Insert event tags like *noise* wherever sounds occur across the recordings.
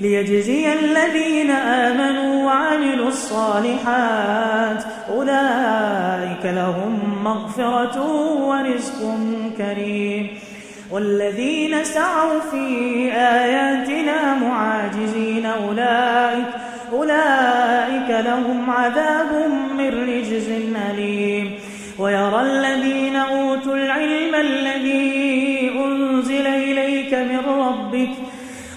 ليجزي الذين آمنوا وعملوا الصالحات. أولئك لهم مغفرة ورزق كريم. والذين سعوا في آياتنا معاجزين أولئك أولئك لهم عذاب من رجز أليم. ويرى الذين أوتوا العلم الذي أنزل إليك من ربك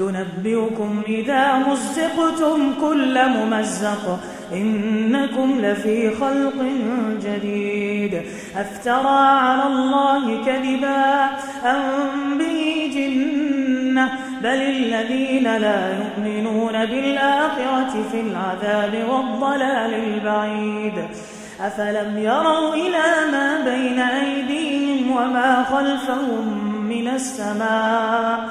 ينبئكم إذا مزقتم كل ممزق إنكم لفي خلق جديد أفترى على الله كذبا أم به جنة بل الذين لا يؤمنون بالآخرة في العذاب والضلال البعيد أفلم يروا إلى ما بين أيديهم وما خلفهم من السماء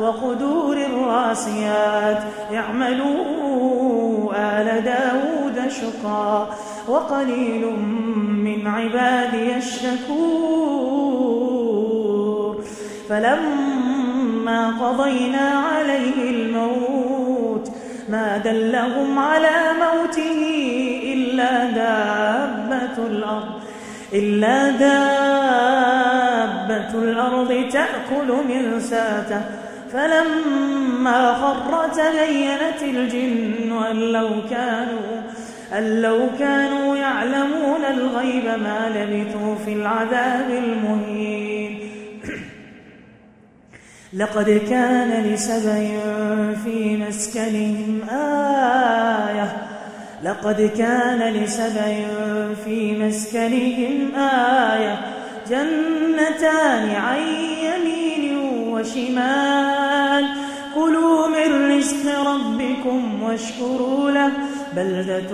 وقدور الراسيات اعملوا آل داود شقا وقليل من عبادي الشكور فلما قضينا عليه الموت ما دلهم على موته إلا دابة الأرض إلا دابة الأرض تأكل من ساته. فلما خر تبينت الجن أن لو كانوا أن لو كانوا يعلمون الغيب ما لبثوا في العذاب المهين. *clears throat* لقد كان لسبع في مسكنهم آية. لقد كان لسبع في مسكنهم آية. جنتان عن يمين وشمال. ربكم واشكروا له. بلدة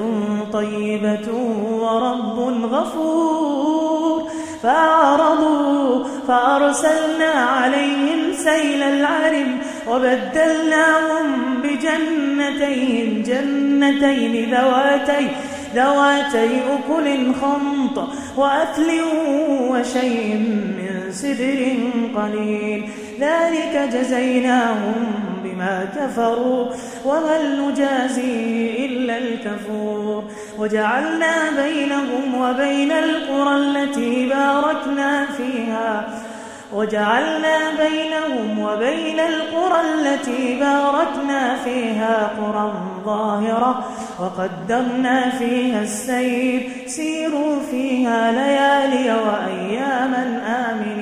طيبة ورب غفور. فأعرضوا فأرسلنا عليهم سيل العرم وبدلناهم بجنتين جنتين ذواتي ذواتي أكل خمط وأكل وشيء من سدر قليل. ذلك جزيناهم بما كفروا وهل نجازي إلا الكفور. وجعلنا بينهم وبين القرى التي باركنا فيها. وجعلنا بينهم وبين القرى التي باركنا فيها قرى ظاهرة. وقدرنا فيها السير. سيروا فيها ليالي وأياما آمنين.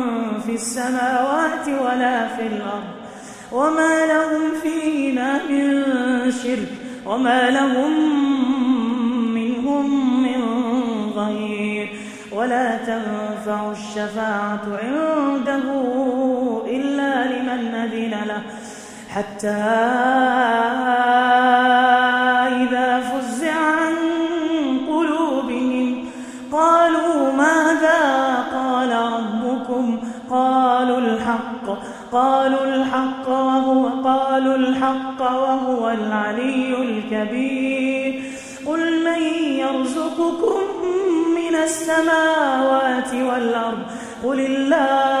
في السماوات ولا في الأرض وما لهم فيهما من شرك وما لهم منهم من ظهير ولا تنفع الشفاعة عنده إلا لمن أذن له حتى قالوا الحق وهو قالوا الحق وهو العلي الكبير. قل من يرزقكم من السماوات والأرض؟ قل الله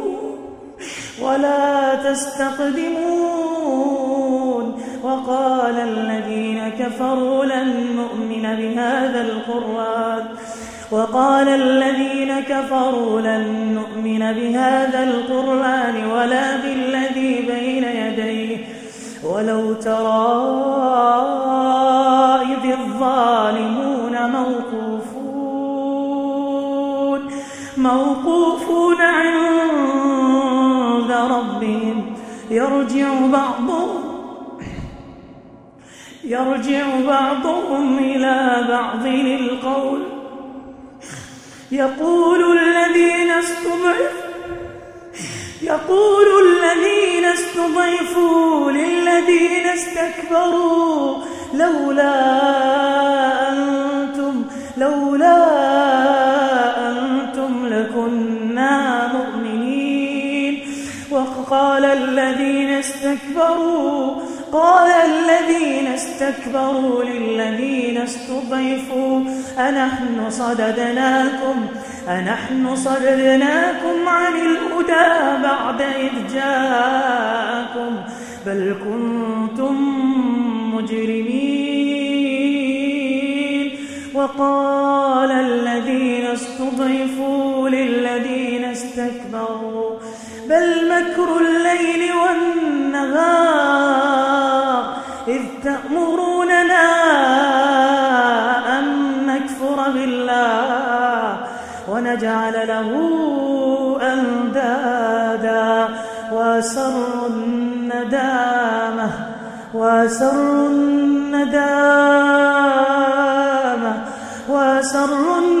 ولا تستقدمون وقال الذين كفروا لن نؤمن بهذا القرآن وقال الذين كفروا لن نؤمن بهذا القرآن ولا بالذي بين يديه ولو ترى إذ الظالمون موقوفون موقوفون عند يرجع بعضهم يرجع بعضهم إلى بعض القول يقول الذين استضعفوا يقول الذين استضعفوا للذين استكبروا لولا الذين استكبروا قال الذين استكبروا للذين استضعفوا أنحن صددناكم أنحن صددناكم عن الهدى بعد إذ جاءكم بل كنتم مجرمين. وقال الذين استضعفوا بل مكر الليل والنهار إذ تأمروننا أن نكفر بالله ونجعل له أندادا. وأسروا الندامة وأسروا الندامة وأسروا الندامة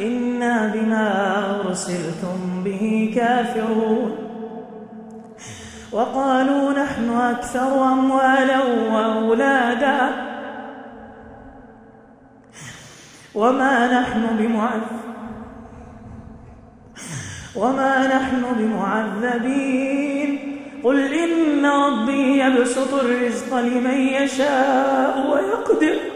إنا بما أرسلتم به كافرون. وقالوا نحن أكثر أموالا وأولادا. وما نحن بمعذب وما نحن بمعذبين. قل إن ربي يبسط الرزق لمن يشاء ويقدر.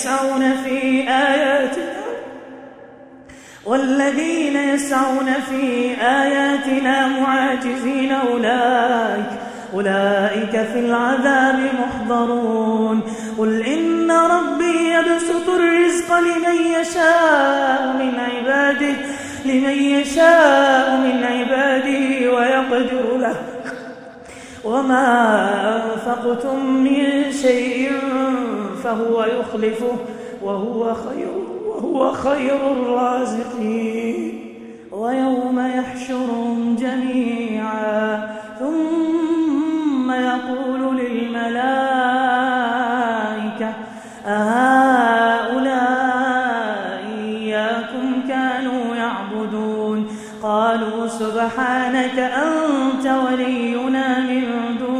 يسعون في آياتنا والذين يسعون في آياتنا معاجزين أولئك أولئك في العذاب محضرون. قل إن ربي يبسط الرزق لمن يشاء من عباده لمن يشاء من عباده ويقدر له. وما أنفقتم من شيء فهو يخلفه وهو خير وهو خير الرازقين. ويوم يحشرهم جميعا. ثم يقول للملائكة أهؤلاء إياكم كانوا يعبدون؟ قالوا سبحانك أنت ولينا من دونهم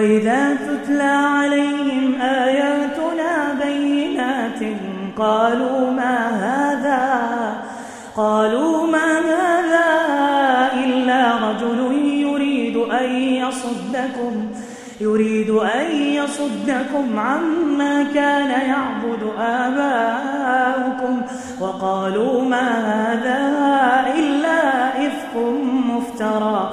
وإذا تتلى عليهم آياتنا بينات قالوا ما هذا؟ قالوا ما هذا إلا رجل يريد أن يصدكم يريد أن يصدكم عما كان يعبد آباؤكم. وقالوا ما هذا إلا إفك مفترى.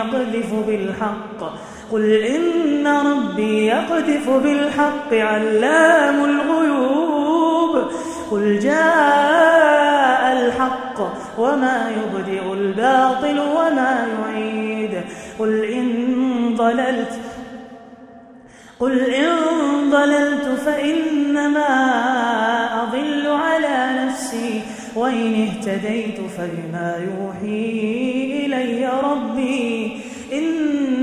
يقذف بالحق. قل إن ربي يقذف بالحق علام الغيوب. قل جاء الحق وما يبدئ الباطل وما يعيد. قل إن ضللت قل إن ضللت فإنما أضل على نفسي. وإن اهتديت فبما يوحي إلي ربي.